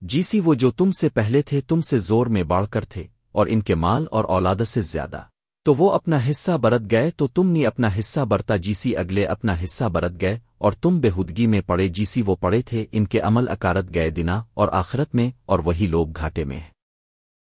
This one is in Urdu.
جیسی وہ جو تم سے پہلے تھے، تم سے زور میں باڑھ کر تھے، اور ان کے مال اور اولاد سے زیادہ۔ تو وہ اپنا حصہ برت گئے، تو تم نے اپنا حصہ برتا جیسی اگلے اپنا حصہ برت گئے، اور تم بےحدگی میں پڑے جیسی وہ پڑے تھے، ان کے عمل اکارت گئے دنا اور آخرت میں، اور وہی لوگ گھاٹے میں ہیں۔